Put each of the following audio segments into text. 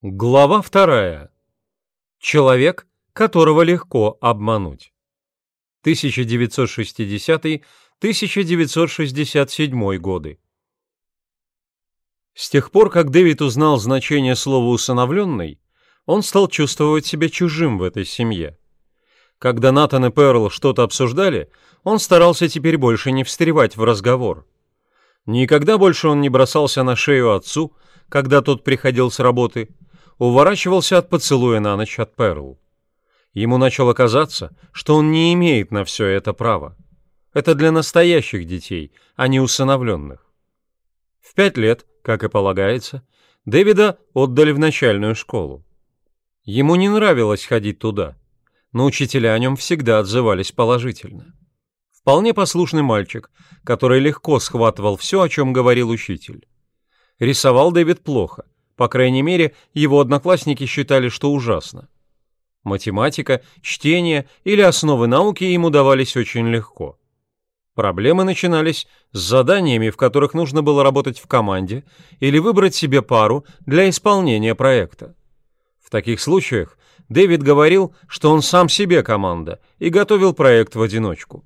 Глава вторая. Человек, которого легко обмануть. 1960-1967 годы. С тех пор, как Дэвид узнал значение слова «усыновленный», он стал чувствовать себя чужим в этой семье. Когда Натан и Перл что-то обсуждали, он старался теперь больше не встревать в разговор. Никогда больше он не бросался на шею отцу, когда тот приходил с работы – уворачивался от поцелуя на ночь от Перл. Ему начало казаться, что он не имеет на все это права. Это для настоящих детей, а не усыновленных. В пять лет, как и полагается, Дэвида отдали в начальную школу. Ему не нравилось ходить туда, но учителя о нем всегда отзывались положительно. Вполне послушный мальчик, который легко схватывал все, о чем говорил учитель. Рисовал Дэвид плохо — по крайней мере, его одноклассники считали, что ужасно. Математика, чтение или основы науки ему давались очень легко. Проблемы начинались с заданиями, в которых нужно было работать в команде или выбрать себе пару для исполнения проекта. В таких случаях Дэвид говорил, что он сам себе команда и готовил проект в одиночку.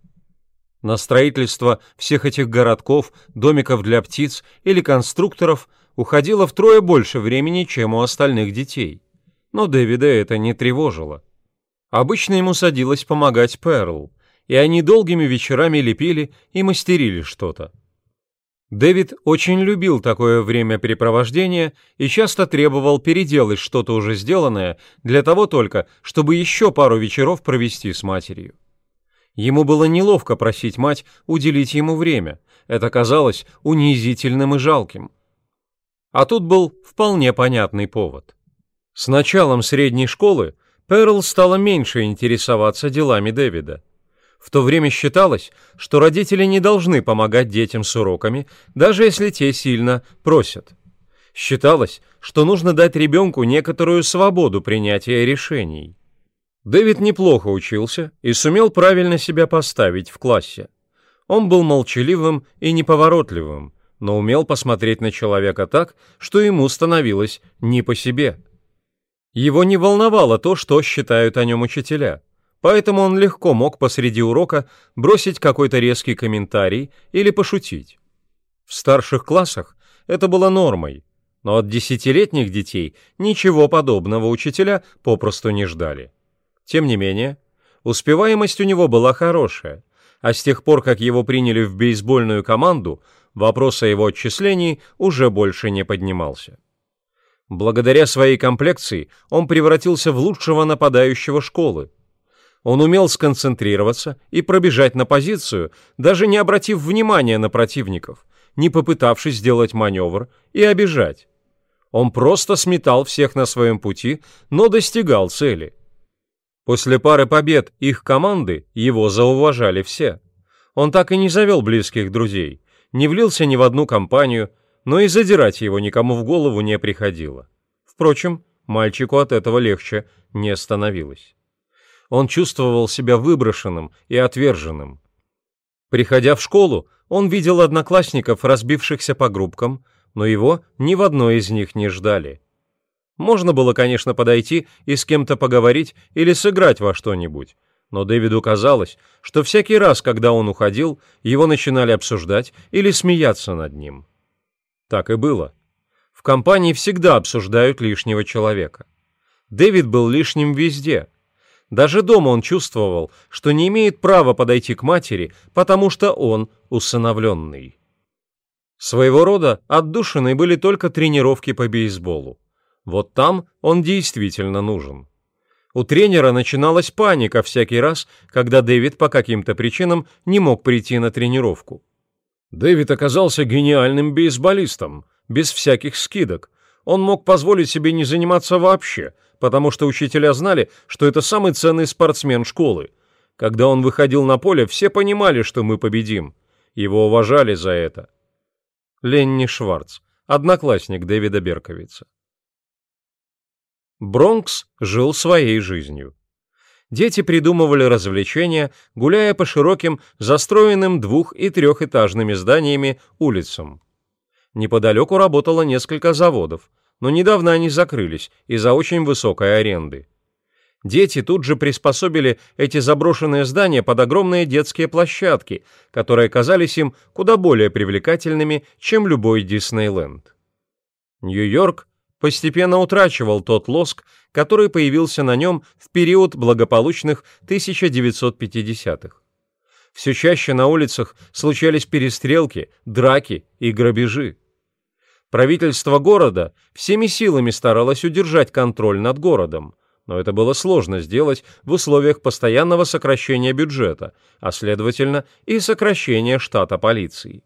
На строительство всех этих городков, домиков для птиц или конструкторов – уходило втрое больше времени, чем у остальных детей. Но Дэвида это не тревожило. Обычно ему садилось помогать Перл, и они долгими вечерами лепили и мастерили что-то. Дэвид очень любил такое времяпрепровождение и часто требовал переделать что-то уже сделанное для того только, чтобы еще пару вечеров провести с матерью. Ему было неловко просить мать уделить ему время, это казалось унизительным и жалким – а тут был вполне понятный повод. С началом средней школы Перл стала меньше интересоваться делами Дэвида. В то время считалось, что родители не должны помогать детям с уроками, даже если те сильно просят. Считалось, что нужно дать ребенку некоторую свободу принятия решений. Дэвид неплохо учился и сумел правильно себя поставить в классе. Он был молчаливым и неповоротливым, но умел посмотреть на человека так, что ему становилось не по себе. Его не волновало то, что считают о нем учителя, поэтому он легко мог посреди урока бросить какой-то резкий комментарий или пошутить. В старших классах это было нормой, но от десятилетних детей ничего подобного учителя попросту не ждали. Тем не менее, успеваемость у него была хорошая, а с тех пор, как его приняли в бейсбольную команду, вопрос о его отчислении уже больше не поднимался. Благодаря своей комплекции он превратился в лучшего нападающего школы. Он умел сконцентрироваться и пробежать на позицию, даже не обратив внимания на противников, не попытавшись сделать маневр и обижать. Он просто сметал всех на своем пути, но достигал цели. После пары побед их команды его зауважали все. Он так и не завел близких друзей, не влился ни в одну компанию, но и задирать его никому в голову не приходило. Впрочем, мальчику от этого легче не становилось. Он чувствовал себя выброшенным и отверженным. Приходя в школу, он видел одноклассников, разбившихся по группкам, но его ни в одной из них не ждали. Можно было, конечно, подойти и с кем-то поговорить или сыграть во что-нибудь, но Дэвиду казалось, что всякий раз, когда он уходил, его начинали обсуждать или смеяться над ним. Так и было. В компании всегда обсуждают лишнего человека. Дэвид был лишним везде. Даже дома он чувствовал, что не имеет права подойти к матери, потому что он усыновленный. Своего рода отдушиной были только тренировки по бейсболу. Вот там он действительно нужен. У тренера начиналась паника всякий раз, когда Дэвид по каким-то причинам не мог прийти на тренировку. Дэвид оказался гениальным бейсболистом, без всяких скидок. Он мог позволить себе не заниматься вообще, потому что учителя знали, что это самый ценный спортсмен школы. Когда он выходил на поле, все понимали, что мы победим. Его уважали за это. Ленни Шварц, одноклассник Дэвида Берковица. Бронкс жил своей жизнью. Дети придумывали развлечения, гуляя по широким, застроенным двух- и трехэтажными зданиями улицам. Неподалеку работало несколько заводов, но недавно они закрылись из-за очень высокой аренды. Дети тут же приспособили эти заброшенные здания под огромные детские площадки, которые казались им куда более привлекательными, чем любой Диснейленд. Нью-Йорк постепенно утрачивал тот лоск, который появился на нем в период благополучных 1950-х. Все чаще на улицах случались перестрелки, драки и грабежи. Правительство города всеми силами старалось удержать контроль над городом, но это было сложно сделать в условиях постоянного сокращения бюджета, а следовательно и сокращения штата полиции.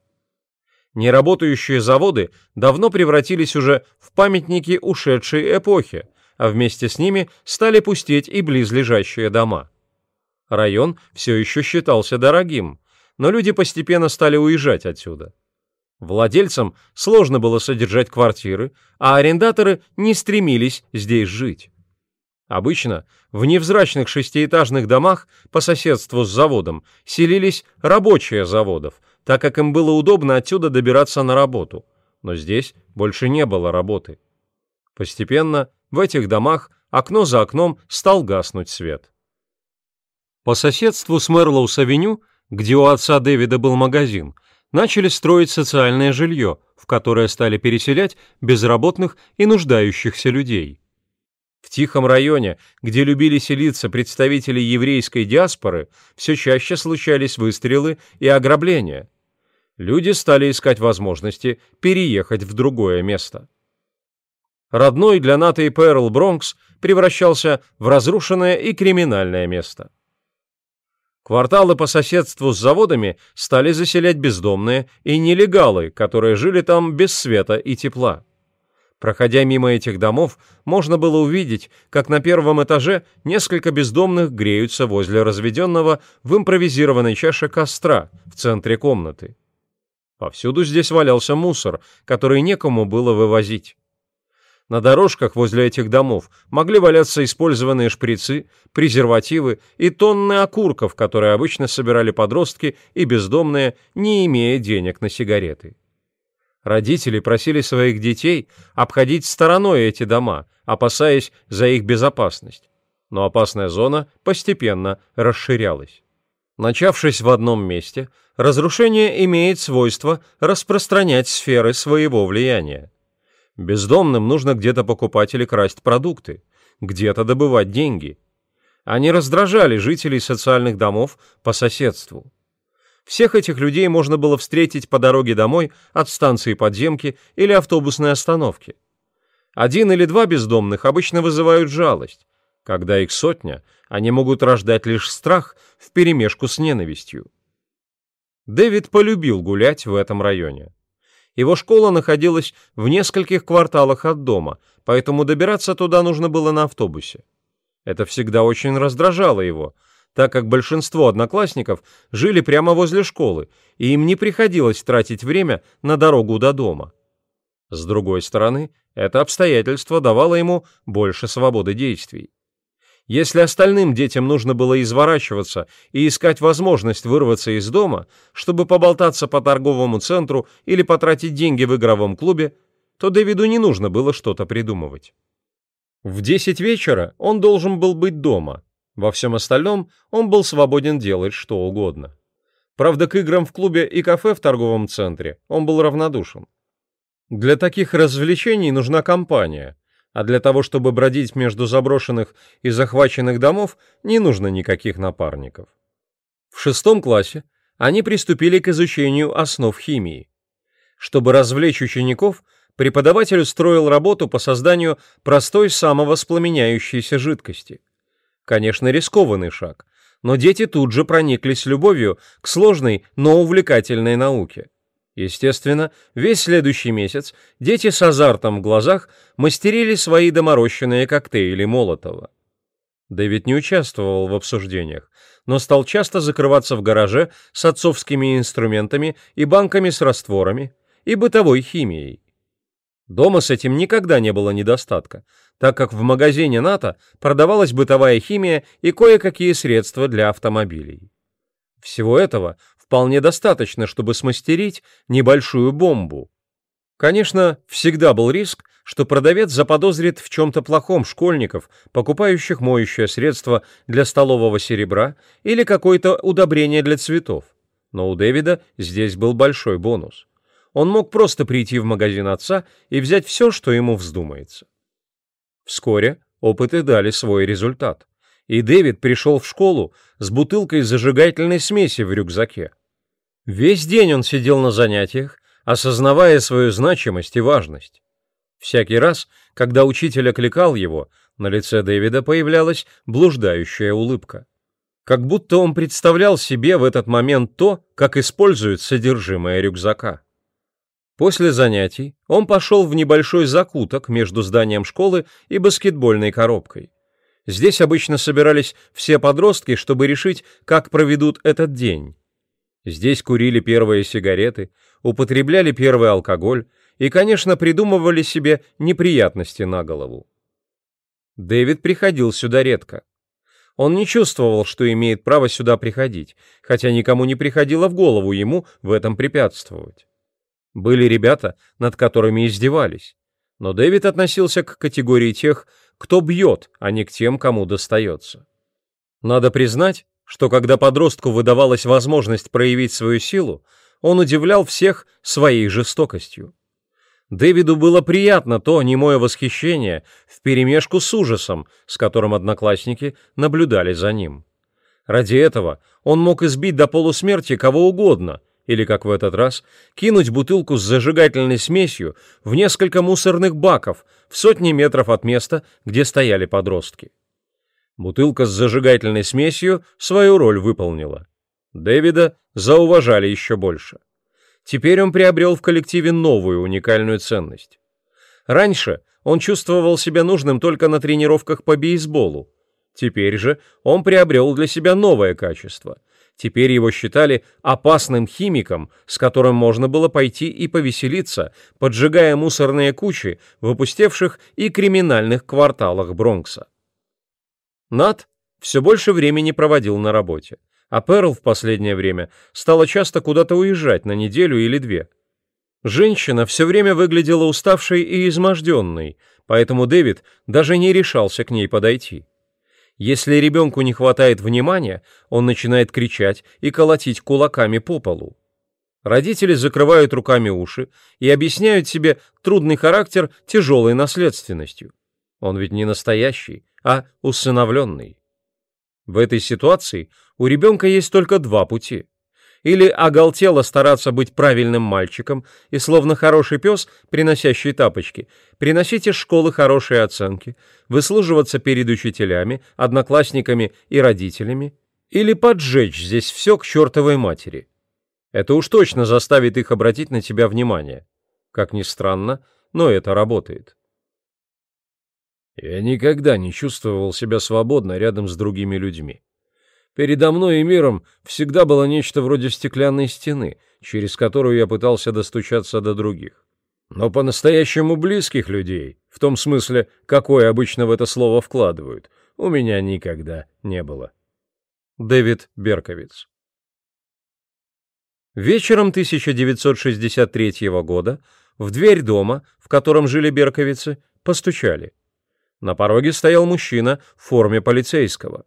Неработающие заводы давно превратились уже в памятники ушедшей эпохи, а вместе с ними стали пустеть и близлежащие дома. Район все еще считался дорогим, но люди постепенно стали уезжать отсюда. Владельцам сложно было содержать квартиры, а арендаторы не стремились здесь жить. Обычно в невзрачных шестиэтажных домах по соседству с заводом селились рабочие заводов, так как им было удобно отсюда добираться на работу, но здесь больше не было работы. Постепенно в этих домах окно за окном стал гаснуть свет. По соседству с Мерлоус-авеню, где у отца Дэвида был магазин, начали строить социальное жилье, в которое стали переселять безработных и нуждающихся людей. В тихом районе, где любили селиться представители еврейской диаспоры, все чаще случались выстрелы и ограбления. Люди стали искать возможности переехать в другое место. Родной для НАТО и Перл Бронкс превращался в разрушенное и криминальное место. Кварталы по соседству с заводами стали заселять бездомные и нелегалы, которые жили там без света и тепла. Проходя мимо этих домов, можно было увидеть, как на первом этаже несколько бездомных греются возле разведенного в импровизированной чаше костра в центре комнаты. Повсюду здесь валялся мусор, который некому было вывозить. На дорожках возле этих домов могли валяться использованные шприцы, презервативы и тонны окурков, которые обычно собирали подростки и бездомные, не имея денег на сигареты. Родители просили своих детей обходить стороной эти дома, опасаясь за их безопасность. Но опасная зона постепенно расширялась. Начавшись в одном месте, разрушение имеет свойство распространять сферы своего влияния. Бездомным нужно где-то покупать или красть продукты, где-то добывать деньги. Они раздражали жителей социальных домов по соседству. Всех этих людей можно было встретить по дороге домой от станции подземки или автобусной остановки. Один или два бездомных обычно вызывают жалость. Когда их сотня, они могут рождать лишь страх вперемешку с ненавистью. Дэвид полюбил гулять в этом районе. Его школа находилась в нескольких кварталах от дома, поэтому добираться туда нужно было на автобусе. Это всегда очень раздражало его, так как большинство одноклассников жили прямо возле школы, и им не приходилось тратить время на дорогу до дома. С другой стороны, это обстоятельство давало ему больше свободы действий. Если остальным детям нужно было изворачиваться и искать возможность вырваться из дома, чтобы поболтаться по торговому центру или потратить деньги в игровом клубе, то Дэвиду не нужно было что-то придумывать. В 10 вечера он должен был быть дома, во всем остальном он был свободен делать что угодно. Правда, к играм в клубе и кафе в торговом центре он был равнодушен. Для таких развлечений нужна компания, а для того, чтобы бродить между заброшенных и захваченных домов, не нужно никаких напарников. В шестом классе они приступили к изучению основ химии. Чтобы развлечь учеников, преподаватель устроил работу по созданию простой самовоспламеняющейся жидкости – Конечно, рискованный шаг, но дети тут же прониклись любовью к сложной, но увлекательной науке. Естественно, весь следующий месяц дети с азартом в глазах мастерили свои доморощенные коктейли Молотова. Дэвид не участвовал в обсуждениях, но стал часто закрываться в гараже с отцовскими инструментами и банками с растворами и бытовой химией. Дома с этим никогда не было недостатка, так как в магазине НАТО продавалась бытовая химия и кое-какие средства для автомобилей. Всего этого вполне достаточно, чтобы смастерить небольшую бомбу. Конечно, всегда был риск, что продавец заподозрит в чем-то плохом школьников, покупающих моющее средство для столового серебра или какое-то удобрение для цветов. Но у Дэвида здесь был большой бонус. Он мог просто прийти в магазин отца и взять все, что ему вздумается. Вскоре опыты дали свой результат, и Дэвид пришел в школу с бутылкой зажигательной смеси в рюкзаке. Весь день он сидел на занятиях, осознавая свою значимость и важность. Всякий раз, когда учитель окликал его, на лице Дэвида появлялась блуждающая улыбка. Как будто он представлял себе в этот момент то, как используют содержимое рюкзака. После занятий он пошел в небольшой закуток между зданием школы и баскетбольной коробкой. Здесь обычно собирались все подростки, чтобы решить, как проведут этот день. Здесь курили первые сигареты, употребляли первый алкоголь, и, конечно, придумывали себе неприятности на голову. Дэвид приходил сюда редко. Он не чувствовал, что имеет право сюда приходить, хотя никому не приходило в голову ему в этом препятствовать. Были ребята, над которыми издевались, но Дэвид относился к категории тех, кто бьет, а не к тем, кому достается. Надо признать, что когда подростку выдавалась возможность проявить свою силу, он удивлял всех своей жестокостью. Дэвиду было приятно то немое восхищение вперемешку с ужасом, с которым одноклассники наблюдали за ним. Ради этого он мог избить до полусмерти кого угодно, или, как в этот раз, кинуть бутылку с зажигательной смесью в несколько мусорных баков в сотни метров от места, где стояли подростки. Бутылка с зажигательной смесью свою роль выполнила. Дэвида зауважали еще больше. Теперь он приобрел в коллективе новую уникальную ценность. Раньше он чувствовал себя нужным только на тренировках по бейсболу. Теперь же он приобрел для себя новое качество. Теперь его считали опасным химиком, с которым можно было пойти и повеселиться, поджигая мусорные кучи в опустевших и криминальных кварталах Бронкса. Нат все больше времени проводил на работе а Перл в последнее время стала часто куда-то уезжать на неделю или две. Женщина все время выглядела уставшей и изможденной, поэтому Дэвид даже не решался к ней подойти. Если ребенку не хватает внимания, он начинает кричать и колотить кулаками по полу. Родители закрывают руками уши и объясняют себе трудный характер тяжелой наследственностью. Он ведь не настоящий, а усыновленный. В этой ситуации у ребенка есть только два пути. Или оголтело стараться быть правильным мальчиком и, словно хороший пес, приносящий тапочки, приносить из школы хорошие оценки, выслуживаться перед учителями, одноклассниками и родителями, или поджечь здесь все к чертовой матери. Это уж точно заставит их обратить на тебя внимание. Как ни странно, но это работает. Я никогда не чувствовал себя свободно рядом с другими людьми. Передо мной и миром всегда было нечто вроде стеклянной стены, через которую я пытался достучаться до других. Но по-настоящему близких людей, в том смысле, какое обычно в это слово вкладывают, у меня никогда не было. Дэвид Берковиц Вечером 1963 года в дверь дома, в котором жили Берковицы, постучали. На пороге стоял мужчина в форме полицейского.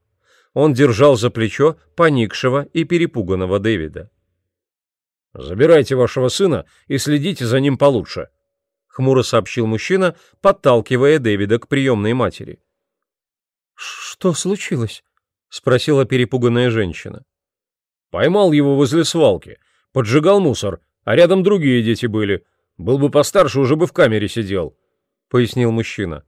Он держал за плечо поникшего и перепуганного Дэвида. «Забирайте вашего сына и следите за ним получше», — хмуро сообщил мужчина, подталкивая Дэвида к приемной матери. «Что случилось?» — спросила перепуганная женщина. «Поймал его возле свалки, поджигал мусор, а рядом другие дети были. Был бы постарше, уже бы в камере сидел», — пояснил мужчина.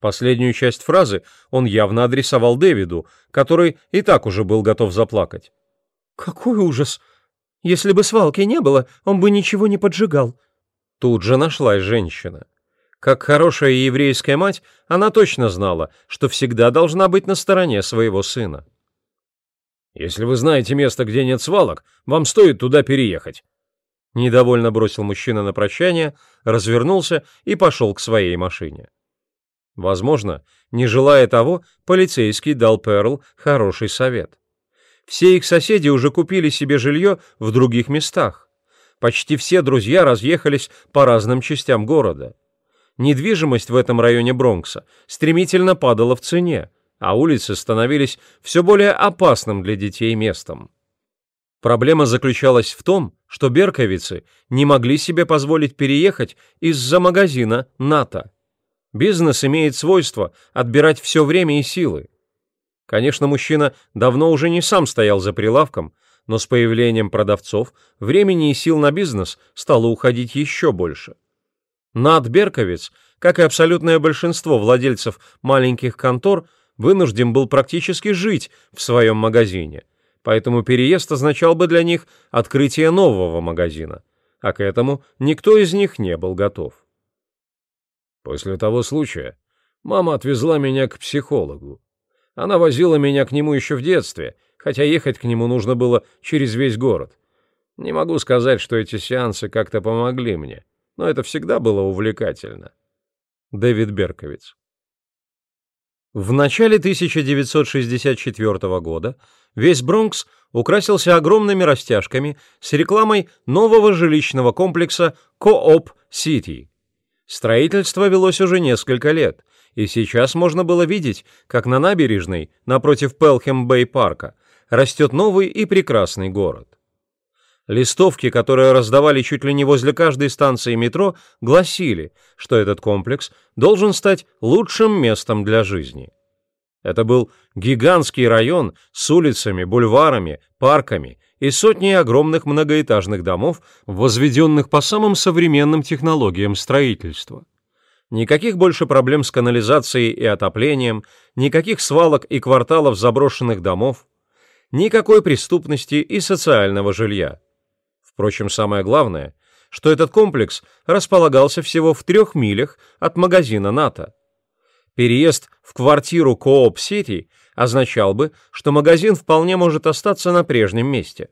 Последнюю часть фразы он явно адресовал Дэвиду, который и так уже был готов заплакать. «Какой ужас! Если бы свалки не было, он бы ничего не поджигал». Тут же нашлась женщина. Как хорошая еврейская мать, она точно знала, что всегда должна быть на стороне своего сына. «Если вы знаете место, где нет свалок, вам стоит туда переехать». Недовольно бросил мужчина на прощание, развернулся и пошел к своей машине. Возможно, не желая того, полицейский дал Перл хороший совет. Все их соседи уже купили себе жилье в других местах. Почти все друзья разъехались по разным частям города. Недвижимость в этом районе Бронкса стремительно падала в цене, а улицы становились все более опасным для детей местом. Проблема заключалась в том, что берковицы не могли себе позволить переехать из-за магазина НАТО. Бизнес имеет свойство отбирать все время и силы. Конечно, мужчина давно уже не сам стоял за прилавком, но с появлением продавцов времени и сил на бизнес стало уходить еще больше. Над Берковиц, как и абсолютное большинство владельцев маленьких контор, вынужден был практически жить в своем магазине, поэтому переезд означал бы для них открытие нового магазина, а к этому никто из них не был готов. После того случая мама отвезла меня к психологу. Она возила меня к нему еще в детстве, хотя ехать к нему нужно было через весь город. Не могу сказать, что эти сеансы как-то помогли мне, но это всегда было увлекательно. Дэвид Берковиц в начале 1964 года весь Бронкс украсился огромными растяжками с рекламой нового жилищного комплекса Co-op City. Строительство велось уже несколько лет, и сейчас можно было видеть, как на набережной, напротив Пелхем-Бэй-парка, растет новый и прекрасный город. Листовки, которые раздавали чуть ли не возле каждой станции метро, гласили, что этот комплекс должен стать лучшим местом для жизни. Это был гигантский район с улицами, бульварами, парками и сотней огромных многоэтажных домов, возведенных по самым современным технологиям строительства. Никаких больше проблем с канализацией и отоплением, никаких свалок и кварталов заброшенных домов, никакой преступности и социального жилья. Впрочем, самое главное, что этот комплекс располагался всего в трех милях от магазина Ната. Переезд в квартиру Кооп-Сити означал бы, что магазин вполне может остаться на прежнем месте.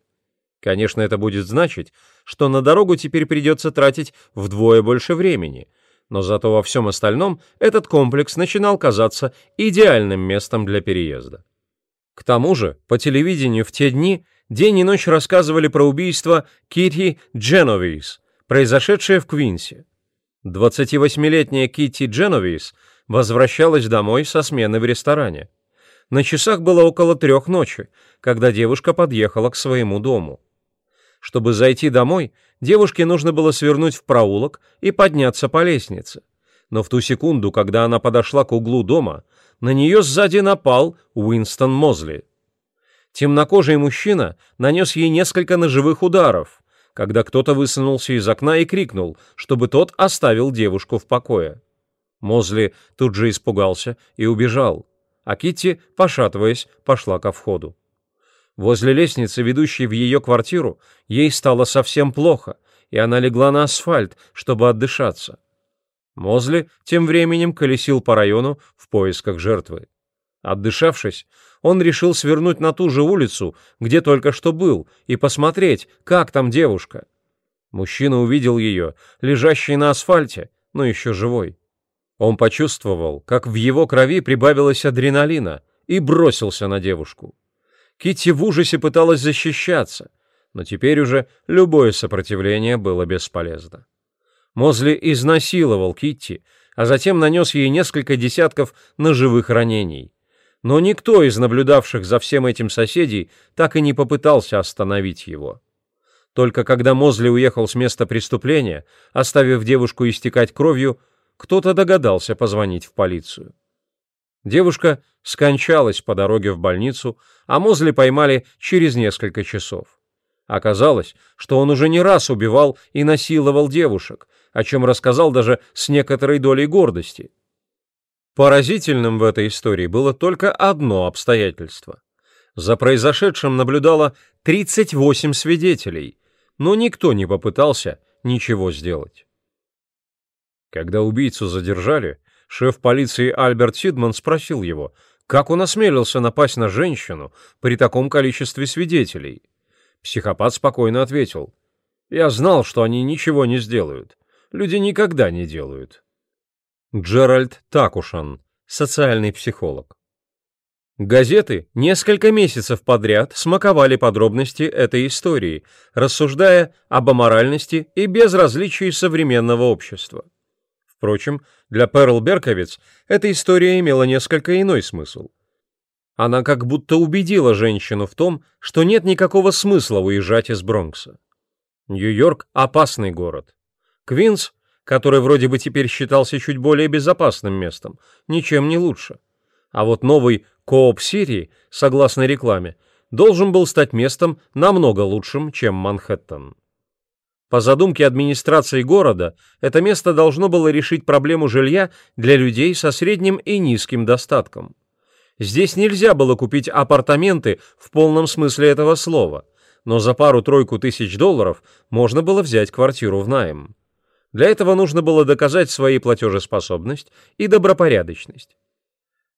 Конечно, это будет значить, что на дорогу теперь придется тратить вдвое больше времени, но зато во всем остальном этот комплекс начинал казаться идеальным местом для переезда. К тому же, по телевидению в те дни день и ночь рассказывали про убийство Кити Дженовис, произошедшее в Квинсе. 28-летняя Кити Дженовис возвращалась домой со смены в ресторане. На часах было около трех ночи, когда девушка подъехала к своему дому. Чтобы зайти домой, девушке нужно было свернуть в проулок и подняться по лестнице. Но в ту секунду, когда она подошла к углу дома, на нее сзади напал Уинстон Мозли. Темнокожий мужчина нанес ей несколько ножевых ударов, когда кто-то высунулся из окна и крикнул, чтобы тот оставил девушку в покое. Мозли тут же испугался и убежал, а Китти, пошатываясь, пошла ко входу. Возле лестницы, ведущей в ее квартиру, ей стало совсем плохо, и она легла на асфальт, чтобы отдышаться. Мозли тем временем колесил по району в поисках жертвы. Отдышавшись, он решил свернуть на ту же улицу, где только что был, и посмотреть, как там девушка. Мужчина увидел ее, лежащей на асфальте, но еще живой. Он почувствовал, как в его крови прибавилось адреналина, и бросился на девушку. Китти в ужасе пыталась защищаться, но теперь уже любое сопротивление было бесполезно. Мозли изнасиловал Китти, а затем нанес ей несколько десятков ножевых ранений. Но никто из наблюдавших за всем этим соседей так и не попытался остановить его. Только когда Мозли уехал с места преступления, оставив девушку истекать кровью, кто-то догадался позвонить в полицию. Девушка скончалась по дороге в больницу, а Мозли поймали через несколько часов. Оказалось, что он уже не раз убивал и насиловал девушек, о чем рассказал даже с некоторой долей гордости. Поразительным в этой истории было только одно обстоятельство. За произошедшим наблюдало 38 свидетелей, но никто не попытался ничего сделать. Когда убийцу задержали, шеф полиции Альберт Сидман спросил его, как он осмелился напасть на женщину при таком количестве свидетелей. Психопат спокойно ответил, «Я знал, что они ничего не сделают. Люди никогда не делают». Джеральд Такушан, социальный психолог. Газеты несколько месяцев подряд смаковали подробности этой истории, рассуждая об аморальности и безразличии современного общества. Впрочем, для Перл Берковиц эта история имела несколько иной смысл. Она как будто убедила женщину в том, что нет никакого смысла уезжать из Бронкса. Нью-Йорк – опасный город. Квинс, который вроде бы теперь считался чуть более безопасным местом, ничем не лучше. А вот новый Кооп-Сити, согласно рекламе, должен был стать местом намного лучшим, чем Манхэттен. По задумке администрации города, это место должно было решить проблему жилья для людей со средним и низким достатком. Здесь нельзя было купить апартаменты в полном смысле этого слова, но за пару-тройку тысяч долларов можно было взять квартиру в найм. Для этого нужно было доказать свою платежеспособность и добропорядочность.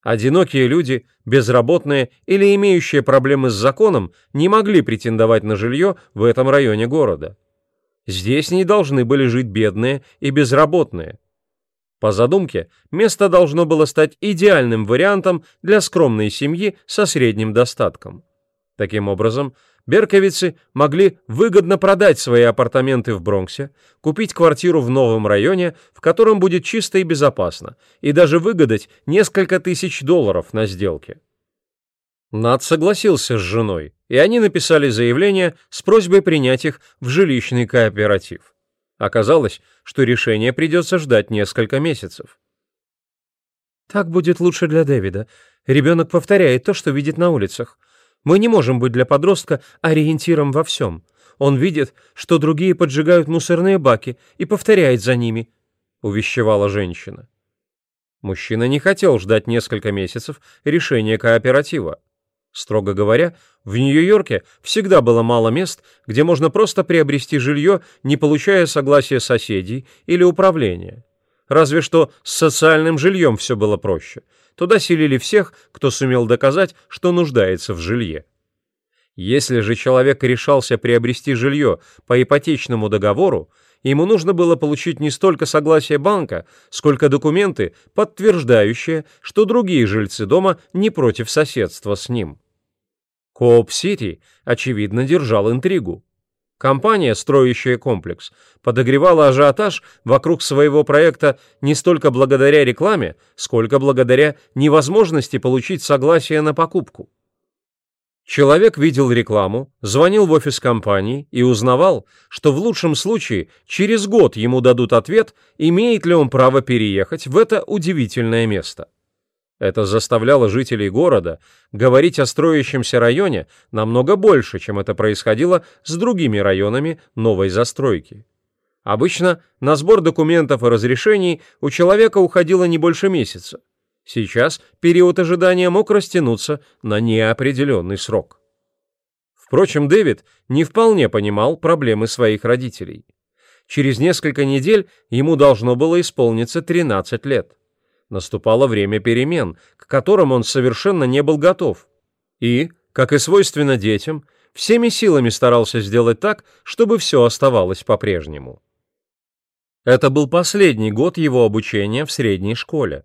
Одинокие люди, безработные или имеющие проблемы с законом не могли претендовать на жилье в этом районе города. Здесь не должны были жить бедные и безработные. По задумке, место должно было стать идеальным вариантом для скромной семьи со средним достатком. Таким образом, Берковицы могли выгодно продать свои апартаменты в Бронксе, купить квартиру в новом районе, в котором будет чисто и безопасно, и даже выгадать несколько тысяч долларов на сделке. Над согласился с женой, и они написали заявление с просьбой принять их в жилищный кооператив. Оказалось, что решение придется ждать несколько месяцев. «Так будет лучше для Дэвида. Ребенок повторяет то, что видит на улицах. Мы не можем быть для подростка ориентиром во всем. Он видит, что другие поджигают мусорные баки и повторяет за ними», — увещевала женщина. Мужчина не хотел ждать несколько месяцев решения кооператива. Строго говоря, в Нью-Йорке всегда было мало мест, где можно просто приобрести жилье, не получая согласия соседей или управления. Разве что с социальным жильем все было проще — Туда селили всех, кто сумел доказать, что нуждается в жилье. Если же человек решался приобрести жилье по ипотечному договору, ему нужно было получить не столько согласие банка, сколько документы, подтверждающие, что другие жильцы дома не против соседства с ним. Кооп-Сити, очевидно, держал интригу. Компания, строящая комплекс, подогревала ажиотаж вокруг своего проекта не столько благодаря рекламе, сколько благодаря невозможности получить согласие на покупку. Человек видел рекламу, звонил в офис компании и узнавал, что в лучшем случае через год ему дадут ответ, имеет ли он право переехать в это удивительное место. Это заставляло жителей города говорить о строящемся районе намного больше, чем это происходило с другими районами новой застройки. Обычно на сбор документов и разрешений у человека уходило не больше месяца. Сейчас период ожидания мог растянуться на неопределенный срок. Впрочем, Дэвид не вполне понимал проблемы своих родителей. Через несколько недель ему должно было исполниться 13 лет наступало время перемен, к которым он совершенно не был готов. И, как и свойственно детям, всеми силами старался сделать так, чтобы все оставалось по-прежнему. Это был последний год его обучения в средней школе.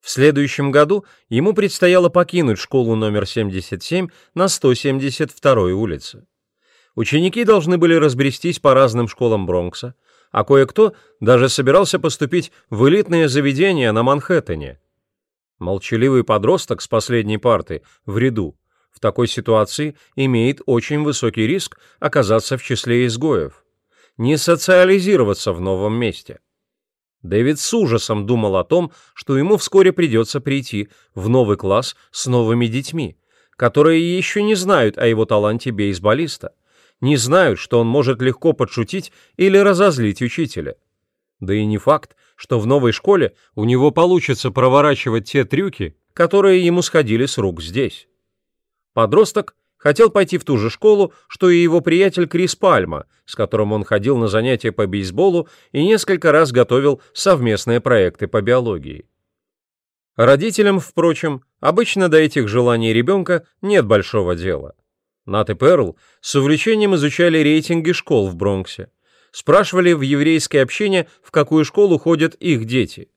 В следующем году ему предстояло покинуть школу номер 77 на 172 улице. Ученики должны были разбрестись по разным школам Бронкса, а кое-кто даже собирался поступить в элитное заведение на Манхэттене. Молчаливый подросток с последней парты в ряду в такой ситуации имеет очень высокий риск оказаться в числе изгоев, не социализироваться в новом месте. Дэвид с ужасом думал о том, что ему вскоре придется прийти в новый класс с новыми детьми, которые еще не знают о его таланте бейсболиста, не знают, что он может легко подшутить или разозлить учителя. Да и не факт, что в новой школе у него получится проворачивать те трюки, которые ему сходили с рук здесь. Подросток хотел пойти в ту же школу, что и его приятель Крис Пальма, с которым он ходил на занятия по бейсболу и несколько раз готовил совместные проекты по биологии. Родителям, впрочем, обычно до этих желаний ребенка нет большого дела. Нат и Перл с увлечением изучали рейтинги школ в Бронксе. Спрашивали в еврейское общение, в какую школу ходят их дети.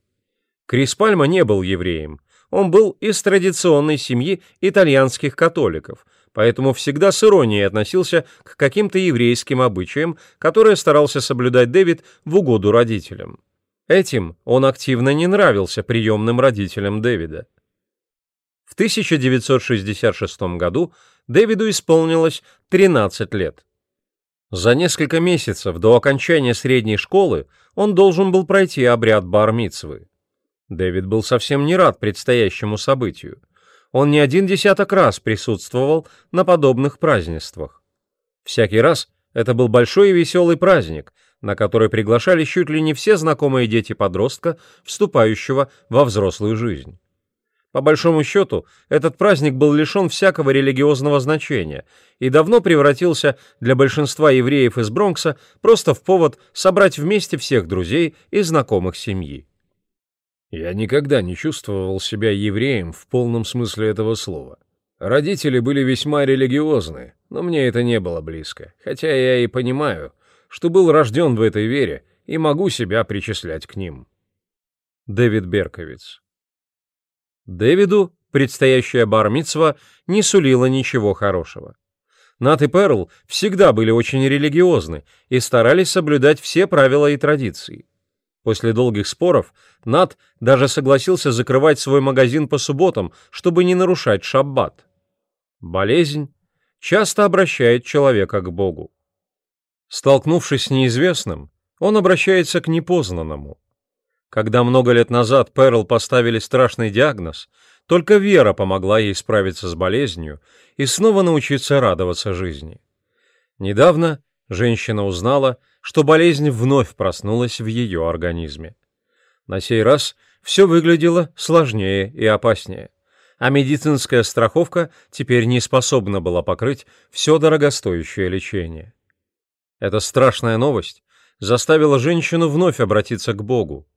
Крис Пальма не был евреем. он был из традиционной семьи итальянских католиков, поэтому всегда с иронией относился к каким-то еврейским обычаям, которые старался соблюдать Дэвид в угоду родителям. Этим он активно не нравился приемным родителям Дэвида. В 1966 году Дэвиду исполнилось 13 лет. За несколько месяцев до окончания средней школы он должен был пройти обряд бар-мицвы. Дэвид был совсем не рад предстоящему событию. Он не один десяток раз присутствовал на подобных празднествах. Всякий раз это был большой и веселый праздник, на который приглашали чуть ли не все знакомые дети подростка, вступающего во взрослую жизнь. По большому счету, этот праздник был лишен всякого религиозного значения и давно превратился для большинства евреев из Бронкса просто в повод собрать вместе всех друзей и знакомых семьи. Я никогда не чувствовал себя евреем в полном смысле этого слова. Родители были весьма религиозны, но мне это не было близко, хотя я и понимаю, что был рожден в этой вере и могу себя причислять к ним. Дэвид Берковиц Дэвиду предстоящая бармитсва не сулила ничего хорошего. Нат и Перл всегда были очень религиозны и старались соблюдать все правила и традиции. После долгих споров Нат даже согласился закрывать свой магазин по субботам, чтобы не нарушать шаббат. Болезнь часто обращает человека к Богу. Столкнувшись с неизвестным, он обращается к непознанному. Когда много лет назад Перл поставили страшный диагноз, только вера помогла ей справиться с болезнью и снова научиться радоваться жизни. Недавно женщина узнала, что болезнь вновь проснулась в ее организме. На сей раз все выглядело сложнее и опаснее, а медицинская страховка теперь не способна была покрыть все дорогостоящее лечение. Эта страшная новость заставила женщину вновь обратиться к Богу,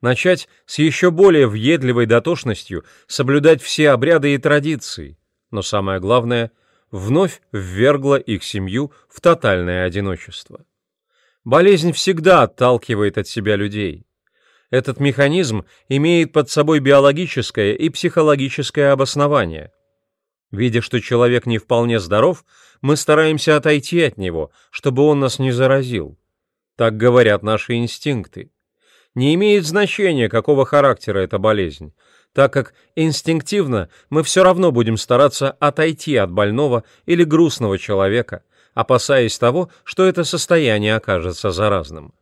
начать с еще более въедливой дотошностью соблюдать все обряды и традиции, но самое главное, вновь ввергла их семью в тотальное одиночество. Болезнь всегда отталкивает от себя людей. Этот механизм имеет под собой биологическое и психологическое обоснование. Видя, что человек не вполне здоров, мы стараемся отойти от него, чтобы он нас не заразил. Так говорят наши инстинкты не имеет значения, какого характера эта болезнь, так как инстинктивно мы все равно будем стараться отойти от больного или грустного человека, опасаясь того, что это состояние окажется заразным.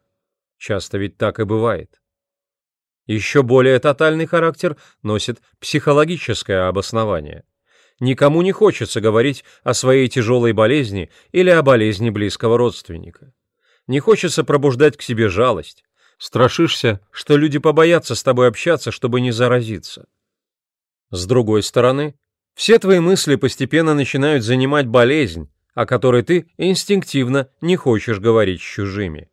Часто ведь так и бывает. Еще более тотальный характер носит психологическое обоснование. Никому не хочется говорить о своей тяжелой болезни или о болезни близкого родственника. Не хочется пробуждать к себе жалость, Страшишься, что люди побоятся с тобой общаться, чтобы не заразиться. С другой стороны, все твои мысли постепенно начинают занимать болезнь, о которой ты инстинктивно не хочешь говорить с чужими.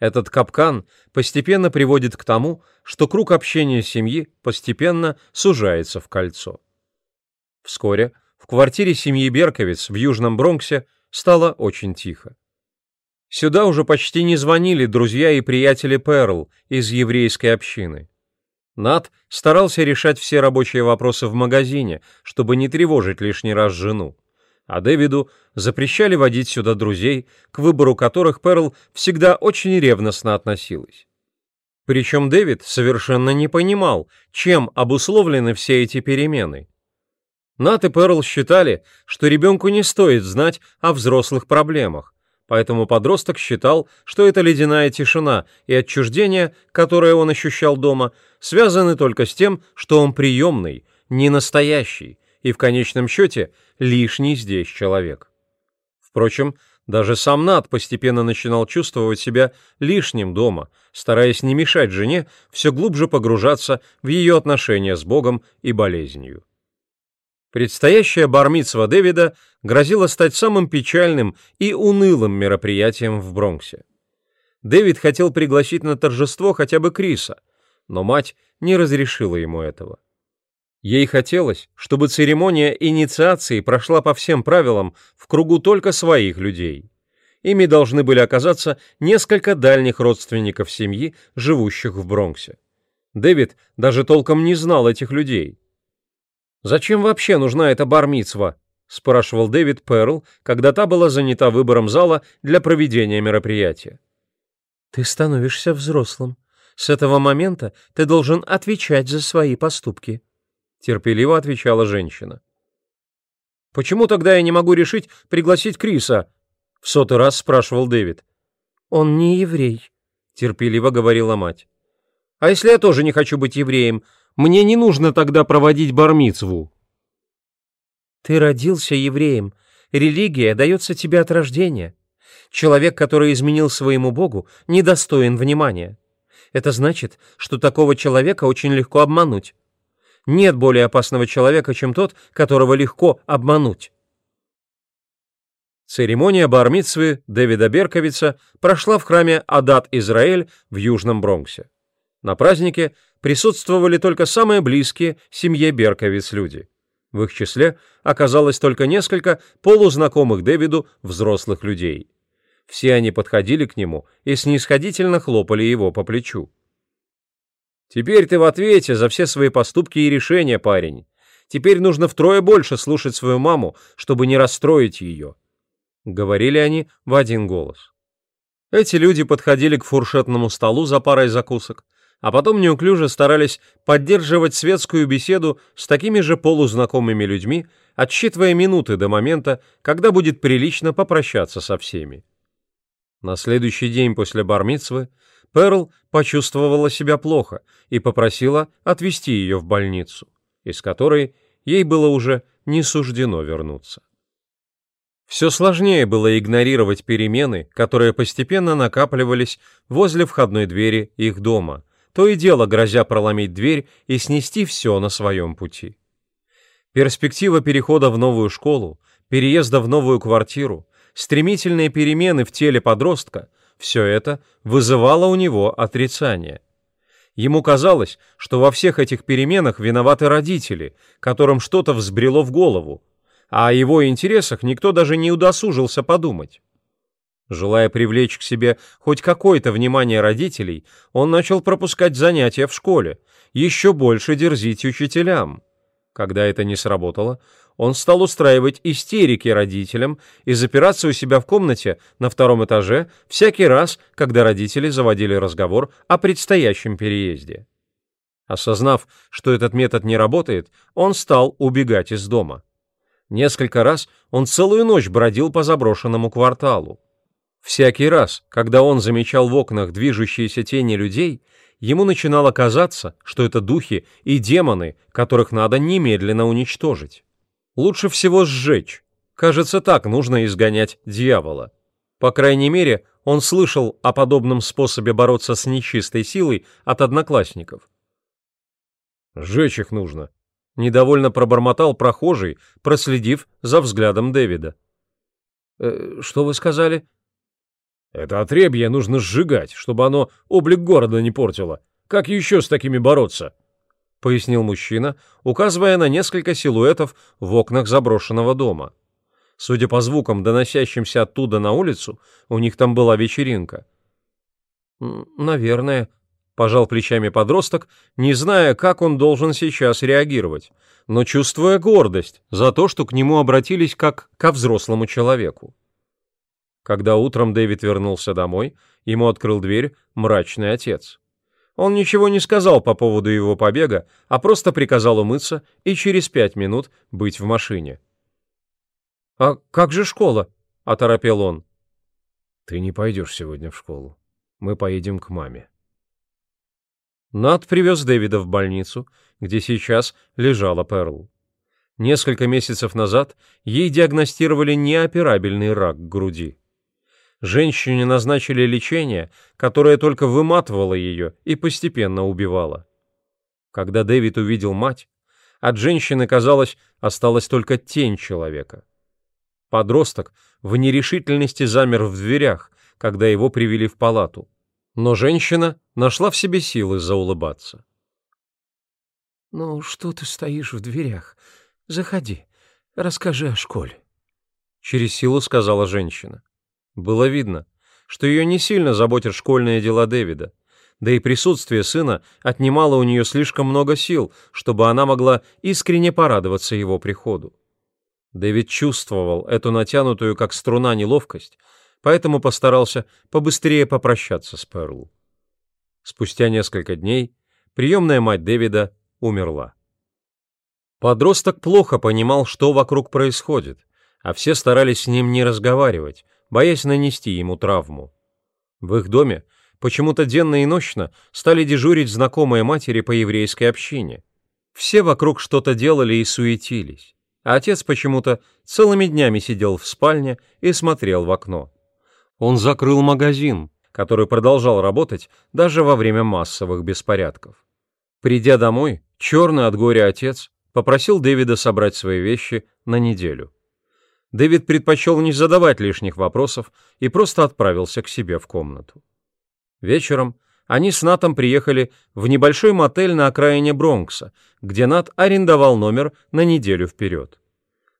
Этот капкан постепенно приводит к тому, что круг общения семьи постепенно сужается в кольцо. Вскоре в квартире семьи Берковиц в Южном Бронксе стало очень тихо. Сюда уже почти не звонили друзья и приятели Перл из еврейской общины. Нат старался решать все рабочие вопросы в магазине, чтобы не тревожить лишний раз жену. А Дэвиду запрещали водить сюда друзей, к выбору которых Перл всегда очень ревностно относилась. Причем Дэвид совершенно не понимал, чем обусловлены все эти перемены. Нат и Перл считали, что ребенку не стоит знать о взрослых проблемах, Поэтому подросток считал, что эта ледяная тишина и отчуждение, которое он ощущал дома, связаны только с тем, что он приемный, не настоящий и в конечном счете лишний здесь человек. Впрочем, даже сам Над постепенно начинал чувствовать себя лишним дома, стараясь не мешать жене все глубже погружаться в ее отношения с Богом и болезнью. Предстоящая бармитсва Дэвида грозила стать самым печальным и унылым мероприятием в Бронксе. Дэвид хотел пригласить на торжество хотя бы Криса, но мать не разрешила ему этого. Ей хотелось, чтобы церемония инициации прошла по всем правилам в кругу только своих людей. Ими должны были оказаться несколько дальних родственников семьи, живущих в Бронксе. Дэвид даже толком не знал этих людей. «Зачем вообще нужна эта бармицва?» — спрашивал Дэвид Перл, когда та была занята выбором зала для проведения мероприятия. «Ты становишься взрослым. С этого момента ты должен отвечать за свои поступки», — терпеливо отвечала женщина. «Почему тогда я не могу решить пригласить Криса?» — в сотый раз спрашивал Дэвид. «Он не еврей», — терпеливо говорила мать. «А если я тоже не хочу быть евреем, мне не нужно тогда проводить бармицву». «Ты родился евреем. Религия дается тебе от рождения. Человек, который изменил своему Богу, недостоин внимания. Это значит, что такого человека очень легко обмануть. Нет более опасного человека, чем тот, которого легко обмануть. Церемония бармитсвы Дэвида Берковица прошла в храме Адат Израиль в Южном Бронксе. На празднике присутствовали только самые близкие семье Берковиц люди. В их числе оказалось только несколько полузнакомых Дэвиду взрослых людей. Все они подходили к нему и снисходительно хлопали его по плечу. «Теперь ты в ответе за все свои поступки и решения, парень. Теперь нужно втрое больше слушать свою маму, чтобы не расстроить ее», — говорили они в один голос. Эти люди подходили к фуршетному столу за парой закусок, а потом неуклюже старались поддерживать светскую беседу с такими же полузнакомыми людьми, отсчитывая минуты до момента, когда будет прилично попрощаться со всеми. На следующий день после бармицвы Перл почувствовала себя плохо и попросила отвезти ее в больницу, из которой ей было уже не суждено вернуться. Все сложнее было игнорировать перемены, которые постепенно накапливались возле входной двери их дома, то и дело грозя проломить дверь и снести все на своем пути. Перспектива перехода в новую школу, переезда в новую квартиру, стремительные перемены в теле подростка — все это вызывало у него отрицание. Ему казалось, что во всех этих переменах виноваты родители, которым что-то взбрело в голову, а о его интересах никто даже не удосужился подумать. Желая привлечь к себе хоть какое-то внимание родителей, он начал пропускать занятия в школе, еще больше дерзить учителям. Когда это не сработало, он стал устраивать истерики родителям и запираться у себя в комнате на втором этаже всякий раз, когда родители заводили разговор о предстоящем переезде. Осознав, что этот метод не работает, он стал убегать из дома. Несколько раз он целую ночь бродил по заброшенному кварталу. Всякий раз, когда он замечал в окнах движущиеся тени людей, ему начинало казаться, что это духи и демоны, которых надо немедленно уничтожить. Лучше всего сжечь. Кажется, так нужно изгонять дьявола. По крайней мере, он слышал о подобном способе бороться с нечистой силой от одноклассников. «Сжечь их нужно», — недовольно пробормотал прохожий, проследив за взглядом Дэвида. «Э, «Что вы сказали?» «Это отребье нужно сжигать, чтобы оно облик города не портило. Как еще с такими бороться?» — пояснил мужчина, указывая на несколько силуэтов в окнах заброшенного дома. Судя по звукам, доносящимся оттуда на улицу, у них там была вечеринка. «Наверное», — пожал плечами подросток, не зная, как он должен сейчас реагировать, но чувствуя гордость за то, что к нему обратились как ко взрослому человеку. Когда утром Дэвид вернулся домой, ему открыл дверь мрачный отец. Он ничего не сказал по поводу его побега, а просто приказал умыться и через пять минут быть в машине. «А как же школа?» — оторопел он. «Ты не пойдешь сегодня в школу. Мы поедем к маме». Над привез Дэвида в больницу, где сейчас лежала Перл. Несколько месяцев назад ей диагностировали неоперабельный рак груди. Женщине назначили лечение, которое только выматывало ее и постепенно убивало. Когда Дэвид увидел мать, от женщины, казалось, осталась только тень человека. Подросток в нерешительности замер в дверях, когда его привели в палату. Но женщина нашла в себе силы заулыбаться. «Ну, что ты стоишь в дверях? Заходи, расскажи о школе», — через силу сказала женщина. Было видно, что ее не сильно заботят школьные дела Дэвида, да и присутствие сына отнимало у нее слишком много сил, чтобы она могла искренне порадоваться его приходу. Дэвид чувствовал эту натянутую, как струна, неловкость, поэтому постарался побыстрее попрощаться с Перл. Спустя несколько дней приемная мать Дэвида умерла. Подросток плохо понимал, что вокруг происходит, а все старались с ним не разговаривать, боясь нанести ему травму. В их доме почему-то денно и ночно стали дежурить знакомые матери по еврейской общине. Все вокруг что-то делали и суетились, а отец почему-то целыми днями сидел в спальне и смотрел в окно. Он закрыл магазин, который продолжал работать даже во время массовых беспорядков. Придя домой, черный от горя отец попросил Дэвида собрать свои вещи на неделю. Дэвид предпочел не задавать лишних вопросов и просто отправился к себе в комнату. Вечером они с Натом приехали в небольшой мотель на окраине Бронкса, где Нат арендовал номер на неделю вперед.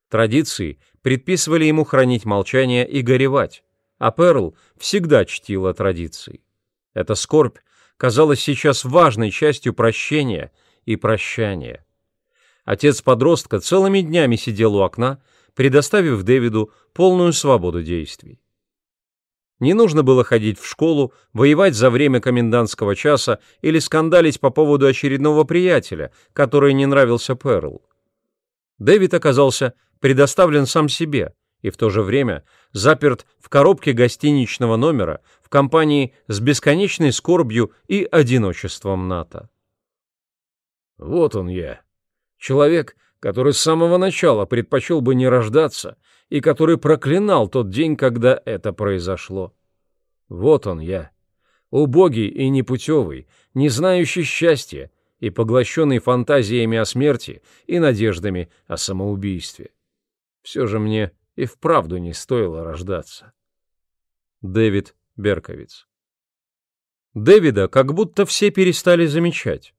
Традиции предписывали ему хранить молчание и горевать, а Перл всегда чтила традиции. Эта скорбь казалась сейчас важной частью прощения и прощания. Отец подростка целыми днями сидел у окна, предоставив Дэвиду полную свободу действий. Не нужно было ходить в школу, воевать за время комендантского часа или скандалить по поводу очередного приятеля, который не нравился Перл. Дэвид оказался предоставлен сам себе и в то же время заперт в коробке гостиничного номера в компании с бесконечной скорбью и одиночеством НАТО. Вот он я, человек, который с самого начала предпочел бы не рождаться и который проклинал тот день, когда это произошло. Вот он я, убогий и непутевый, не знающий счастья и поглощенный фантазиями о смерти и надеждами о самоубийстве. Все же мне и вправду не стоило рождаться. Дэвид Берковиц Дэвида как будто все перестали замечать.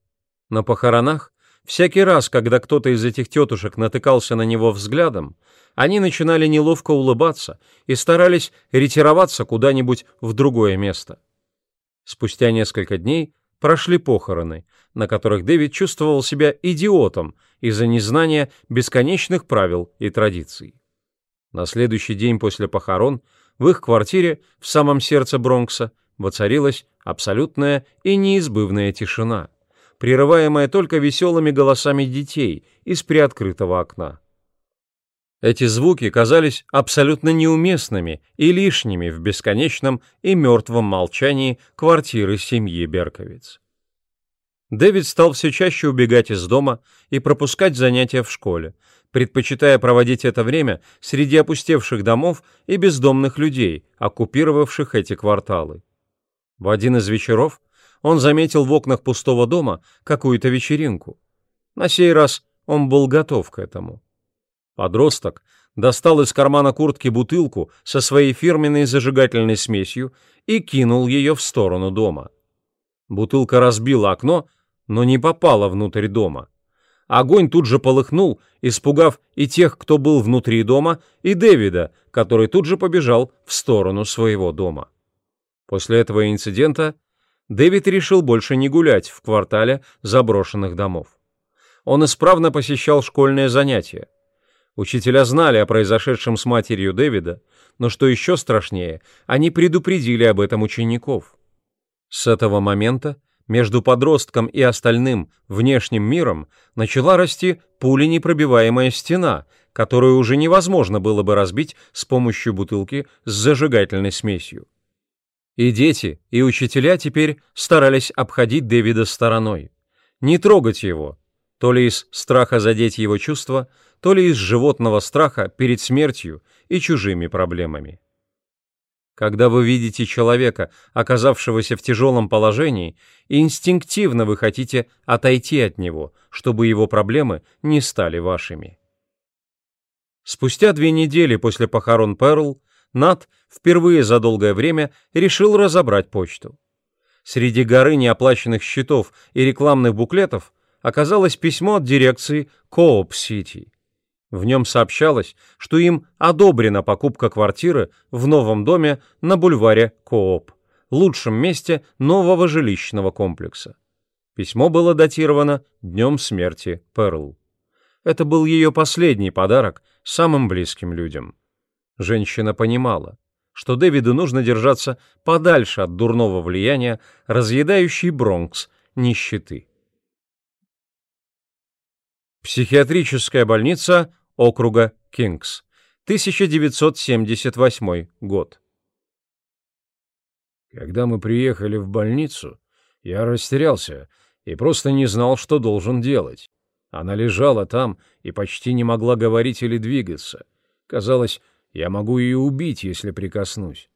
На похоронах Всякий раз, когда кто-то из этих тетушек натыкался на него взглядом, они начинали неловко улыбаться и старались ретироваться куда-нибудь в другое место. Спустя несколько дней прошли похороны, на которых Дэвид чувствовал себя идиотом из-за незнания бесконечных правил и традиций. На следующий день после похорон в их квартире в самом сердце Бронкса воцарилась абсолютная и неизбывная тишина — прерываемая только веселыми голосами детей из приоткрытого окна. Эти звуки казались абсолютно неуместными и лишними в бесконечном и мертвом молчании квартиры семьи Берковиц. Дэвид стал все чаще убегать из дома и пропускать занятия в школе, предпочитая проводить это время среди опустевших домов и бездомных людей, оккупировавших эти кварталы. В один из вечеров он заметил в окнах пустого дома какую-то вечеринку. На сей раз он был готов к этому. Подросток достал из кармана куртки бутылку со своей фирменной зажигательной смесью и кинул ее в сторону дома. Бутылка разбила окно, но не попала внутрь дома. Огонь тут же полыхнул, испугав и тех, кто был внутри дома, и Дэвида, который тут же побежал в сторону своего дома. После этого инцидента Дэвид решил больше не гулять в квартале заброшенных домов. Он исправно посещал школьные занятия. Учителя знали о произошедшем с матерью Дэвида, но что еще страшнее, они предупредили об этом учеников. С этого момента между подростком и остальным внешним миром начала расти пуленепробиваемая стена, которую уже невозможно было бы разбить с помощью бутылки с зажигательной смесью. И дети, и учителя теперь старались обходить Дэвида стороной. Не трогать его, то ли из страха задеть его чувства, то ли из животного страха перед смертью и чужими проблемами. Когда вы видите человека, оказавшегося в тяжелом положении, инстинктивно вы хотите отойти от него, чтобы его проблемы не стали вашими. Спустя две недели после похорон Перл Нат впервые за долгое время решил разобрать почту. Среди горы неоплаченных счетов и рекламных буклетов оказалось письмо от дирекции Coop City. В нем сообщалось, что им одобрена покупка квартиры в новом доме на бульваре Кооп лучшем месте нового жилищного комплекса. Письмо было датировано днем смерти Перл. Это был ее последний подарок самым близким людям. Женщина понимала, что Дэвиду нужно держаться подальше от дурного влияния, разъедающей Бронкс нищеты. Психиатрическая больница округа Кингс, 1978 год. Когда мы приехали в больницу, я растерялся и просто не знал, что должен делать. Она лежала там и почти не могла говорить или двигаться. Казалось, я могу ее убить, если прикоснусь.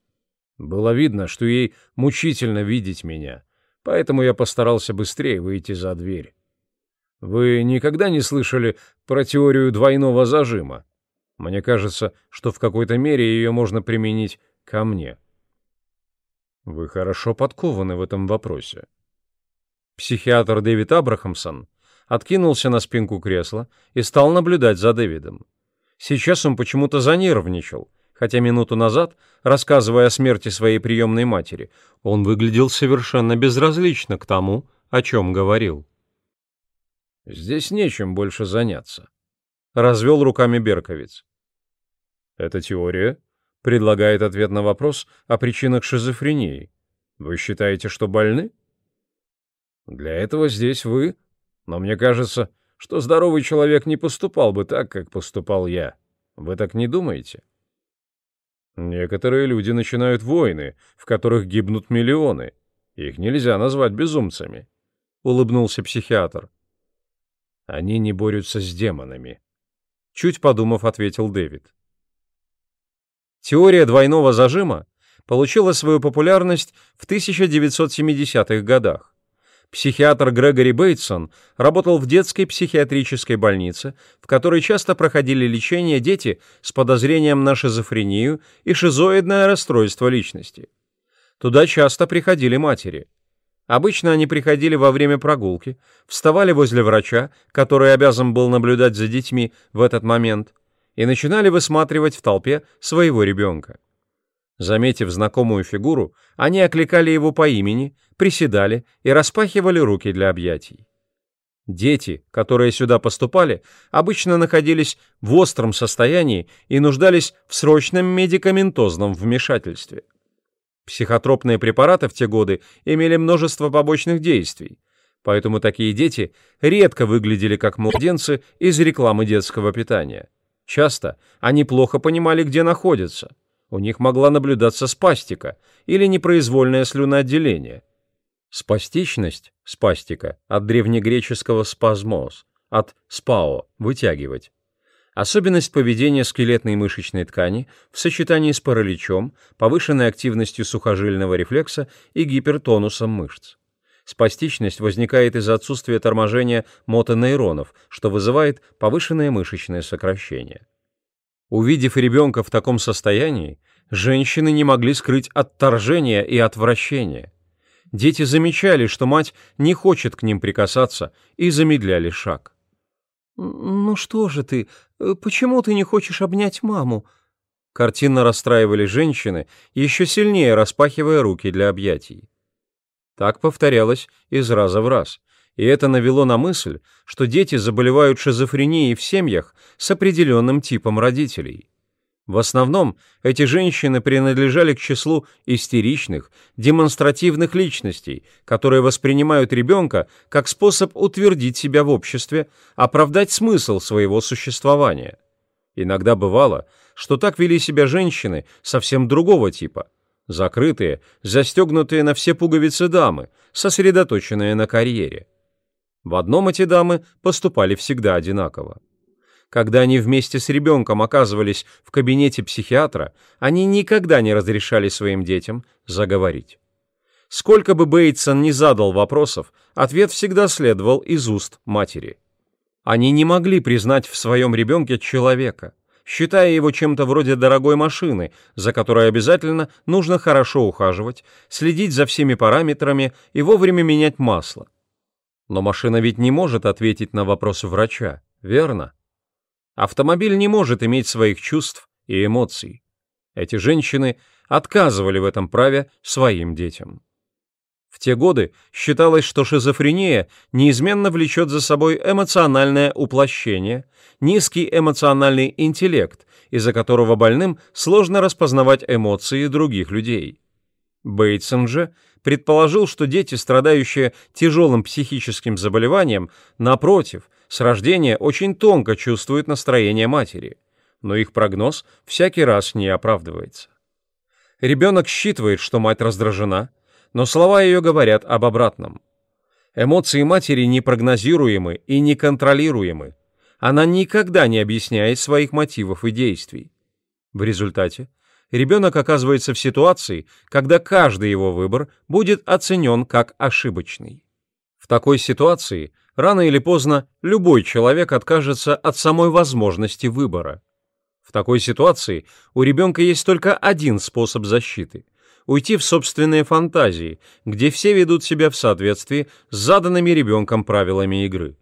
Было видно, что ей мучительно видеть меня, поэтому я постарался быстрее выйти за дверь. Вы никогда не слышали про теорию двойного зажима? Мне кажется, что в какой-то мере ее можно применить ко мне. Вы хорошо подкованы в этом вопросе. Психиатр Дэвид Абрахамсон откинулся на спинку кресла и стал наблюдать за Дэвидом. Сейчас он почему-то занервничал, хотя минуту назад, рассказывая о смерти своей приемной матери, он выглядел совершенно безразлично к тому, о чем говорил. «Здесь нечем больше заняться», — развел руками Берковиц. «Эта теория предлагает ответ на вопрос о причинах шизофрении. Вы считаете, что больны?» «Для этого здесь вы, но мне кажется, что здоровый человек не поступал бы так, как поступал я. Вы так не думаете? Некоторые люди начинают войны, в которых гибнут миллионы. Их нельзя назвать безумцами, — улыбнулся психиатр. Они не борются с демонами. Чуть подумав, ответил Дэвид. Теория двойного зажима получила свою популярность в 1970-х годах. Психиатр Грегори Бейтсон работал в детской психиатрической больнице, в которой часто проходили лечение дети с подозрением на шизофрению и шизоидное расстройство личности. Туда часто приходили матери. Обычно они приходили во время прогулки, вставали возле врача, который обязан был наблюдать за детьми в этот момент, и начинали высматривать в толпе своего ребенка. Заметив знакомую фигуру, они окликали его по имени, приседали и распахивали руки для объятий. Дети, которые сюда поступали, обычно находились в остром состоянии и нуждались в срочном медикаментозном вмешательстве. Психотропные препараты в те годы имели множество побочных действий, поэтому такие дети редко выглядели как младенцы из рекламы детского питания. Часто они плохо понимали, где находятся – у них могла наблюдаться спастика или непроизвольное слюноотделение. Спастичность, спастика, от древнегреческого спазмоз, от спао, вытягивать. Особенность поведения скелетной мышечной ткани в сочетании с параличом, повышенной активностью сухожильного рефлекса и гипертонусом мышц. Спастичность возникает из-за отсутствия торможения мотонейронов, что вызывает повышенное мышечное сокращение. Увидев ребенка в таком состоянии, женщины не могли скрыть отторжения и отвращения. Дети замечали, что мать не хочет к ним прикасаться, и замедляли шаг. «Ну что же ты? Почему ты не хочешь обнять маму?» Картинно расстраивали женщины, еще сильнее распахивая руки для объятий. Так повторялось из раза в раз и это навело на мысль, что дети заболевают шизофренией в семьях с определенным типом родителей. В основном эти женщины принадлежали к числу истеричных, демонстративных личностей, которые воспринимают ребенка как способ утвердить себя в обществе, оправдать смысл своего существования. Иногда бывало, что так вели себя женщины совсем другого типа, закрытые, застегнутые на все пуговицы дамы, сосредоточенные на карьере. В одном эти дамы поступали всегда одинаково. Когда они вместе с ребенком оказывались в кабинете психиатра, они никогда не разрешали своим детям заговорить. Сколько бы Бейтсон ни задал вопросов, ответ всегда следовал из уст матери. Они не могли признать в своем ребенке человека, считая его чем-то вроде дорогой машины, за которой обязательно нужно хорошо ухаживать, следить за всеми параметрами и вовремя менять масло. Но машина ведь не может ответить на вопрос врача, верно? Автомобиль не может иметь своих чувств и эмоций. Эти женщины отказывали в этом праве своим детям. В те годы считалось, что шизофрения неизменно влечет за собой эмоциональное уплощение, низкий эмоциональный интеллект, из-за которого больным сложно распознавать эмоции других людей. Бейтсон же предположил, что дети, страдающие тяжелым психическим заболеванием, напротив, с рождения очень тонко чувствуют настроение матери, но их прогноз всякий раз не оправдывается. Ребенок считывает, что мать раздражена, но слова ее говорят об обратном. Эмоции матери непрогнозируемы и неконтролируемы. Она никогда не объясняет своих мотивов и действий. В результате ребенок оказывается в ситуации, когда каждый его выбор будет оценен как ошибочный. В такой ситуации рано или поздно любой человек откажется от самой возможности выбора. В такой ситуации у ребенка есть только один способ защиты уйти в собственные фантазии, где все ведут себя в соответствии с заданными ребенком правилами игры.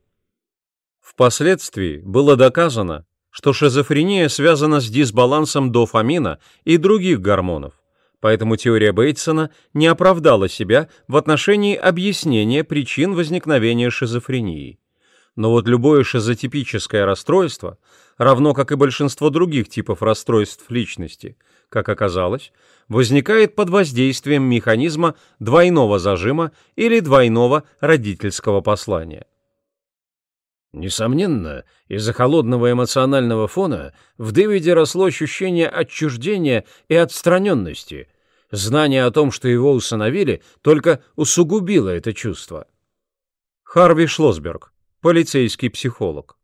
Впоследствии было доказано, что шизофрения связана с дисбалансом дофамина и других гормонов, поэтому теория Бейтсона не оправдала себя в отношении объяснения причин возникновения шизофрении. Но вот любое шизотипическое расстройство, равно как и большинство других типов расстройств личности, как оказалось, возникает под воздействием механизма двойного зажима или двойного родительского послания. Несомненно, из-за холодного эмоционального фона в Дэвиде росло ощущение отчуждения и отстраненности. Знание о том, что его усыновили, только усугубило это чувство. Харви Шлосберг, полицейский психолог.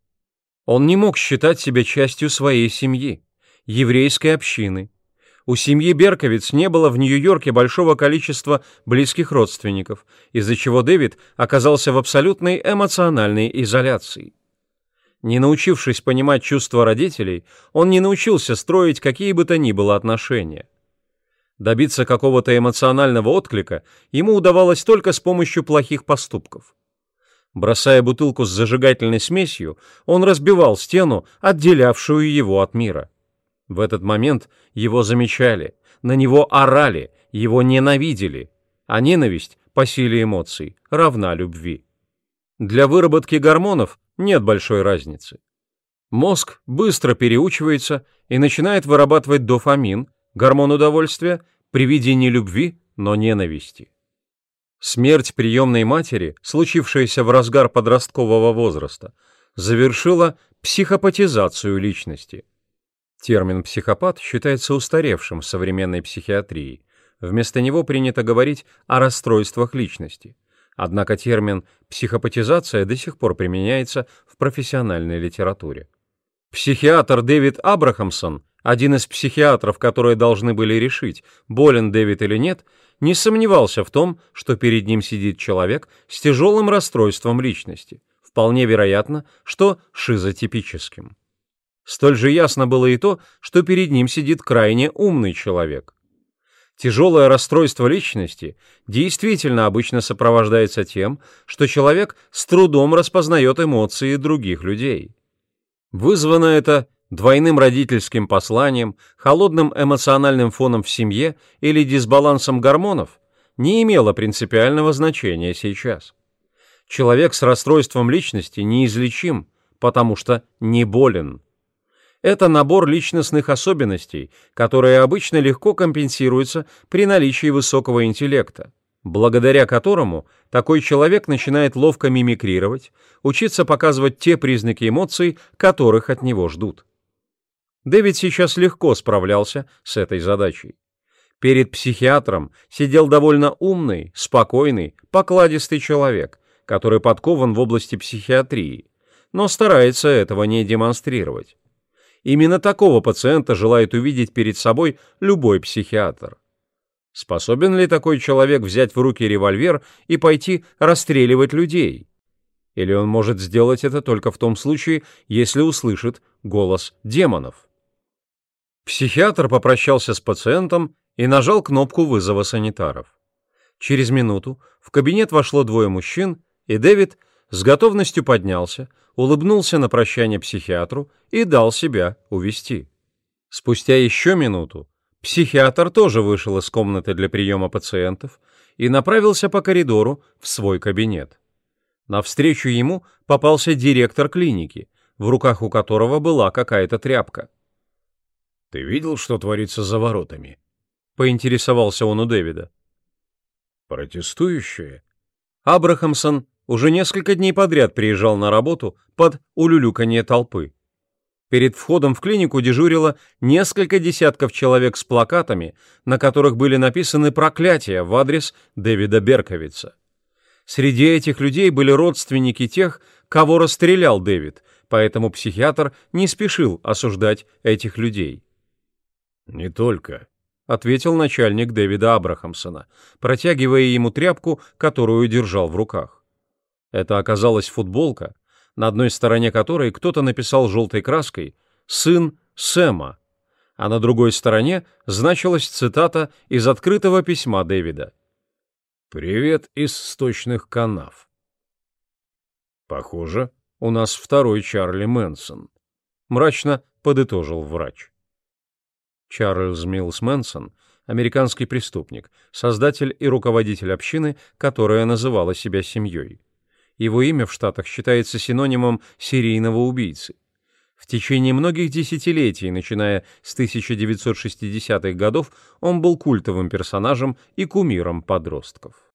Он не мог считать себя частью своей семьи, еврейской общины, у семьи Берковиц не было в Нью-Йорке большого количества близких родственников, из-за чего Дэвид оказался в абсолютной эмоциональной изоляции. Не научившись понимать чувства родителей, он не научился строить какие бы то ни было отношения. Добиться какого-то эмоционального отклика ему удавалось только с помощью плохих поступков. Бросая бутылку с зажигательной смесью, он разбивал стену, отделявшую его от мира. В этот момент его замечали, на него орали, его ненавидели, а ненависть по силе эмоций равна любви. Для выработки гормонов нет большой разницы. Мозг быстро переучивается и начинает вырабатывать дофамин, гормон удовольствия, при виде не любви, но ненависти. Смерть приемной матери, случившаяся в разгар подросткового возраста, завершила психопатизацию личности. Термин «психопат» считается устаревшим в современной психиатрии. Вместо него принято говорить о расстройствах личности. Однако термин «психопатизация» до сих пор применяется в профессиональной литературе. Психиатр Дэвид Абрахамсон, один из психиатров, которые должны были решить, болен Дэвид или нет, не сомневался в том, что перед ним сидит человек с тяжелым расстройством личности, вполне вероятно, что шизотипическим. Столь же ясно было и то, что перед ним сидит крайне умный человек. Тяжелое расстройство личности действительно обычно сопровождается тем, что человек с трудом распознает эмоции других людей. Вызвано это двойным родительским посланием, холодным эмоциональным фоном в семье или дисбалансом гормонов, не имело принципиального значения сейчас. Человек с расстройством личности неизлечим, потому что не болен. Это набор личностных особенностей, которые обычно легко компенсируются при наличии высокого интеллекта, благодаря которому такой человек начинает ловко мимикрировать, учиться показывать те признаки эмоций, которых от него ждут. Дэвид сейчас легко справлялся с этой задачей. Перед психиатром сидел довольно умный, спокойный, покладистый человек, который подкован в области психиатрии, но старается этого не демонстрировать. Именно такого пациента желает увидеть перед собой любой психиатр. Способен ли такой человек взять в руки револьвер и пойти расстреливать людей? Или он может сделать это только в том случае, если услышит голос демонов? Психиатр попрощался с пациентом и нажал кнопку вызова санитаров. Через минуту в кабинет вошло двое мужчин, и Дэвид с готовностью поднялся, улыбнулся на прощание психиатру и дал себя увести. Спустя еще минуту Психиатр тоже вышел из комнаты для приема пациентов и направился по коридору в свой кабинет. Навстречу ему попался директор клиники, в руках у которого была какая-то тряпка. «Ты видел, что творится за воротами?» — поинтересовался он у Дэвида. «Протестующие?» Абрахамсон уже несколько дней подряд приезжал на работу под улюлюканье толпы. Перед входом в клинику дежурило несколько десятков человек с плакатами, на которых были написаны проклятия в адрес Дэвида Берковица. Среди этих людей были родственники тех, кого расстрелял Дэвид, поэтому психиатр не спешил осуждать этих людей. «Не только», — ответил начальник Дэвида Абрахамсона, протягивая ему тряпку, которую держал в руках. Это оказалась футболка, на одной стороне которой кто-то написал желтой краской «Сын Сэма», а на другой стороне значилась цитата из открытого письма Дэвида. «Привет из сточных канав». «Похоже, у нас второй Чарли Мэнсон», — мрачно подытожил врач. Чарльз Милс Мэнсон — американский преступник, создатель и руководитель общины, которая называла себя семьей. Его имя в Штатах считается синонимом серийного убийцы. В течение многих десятилетий, начиная с 1960-х годов, он был культовым персонажем и кумиром подростков.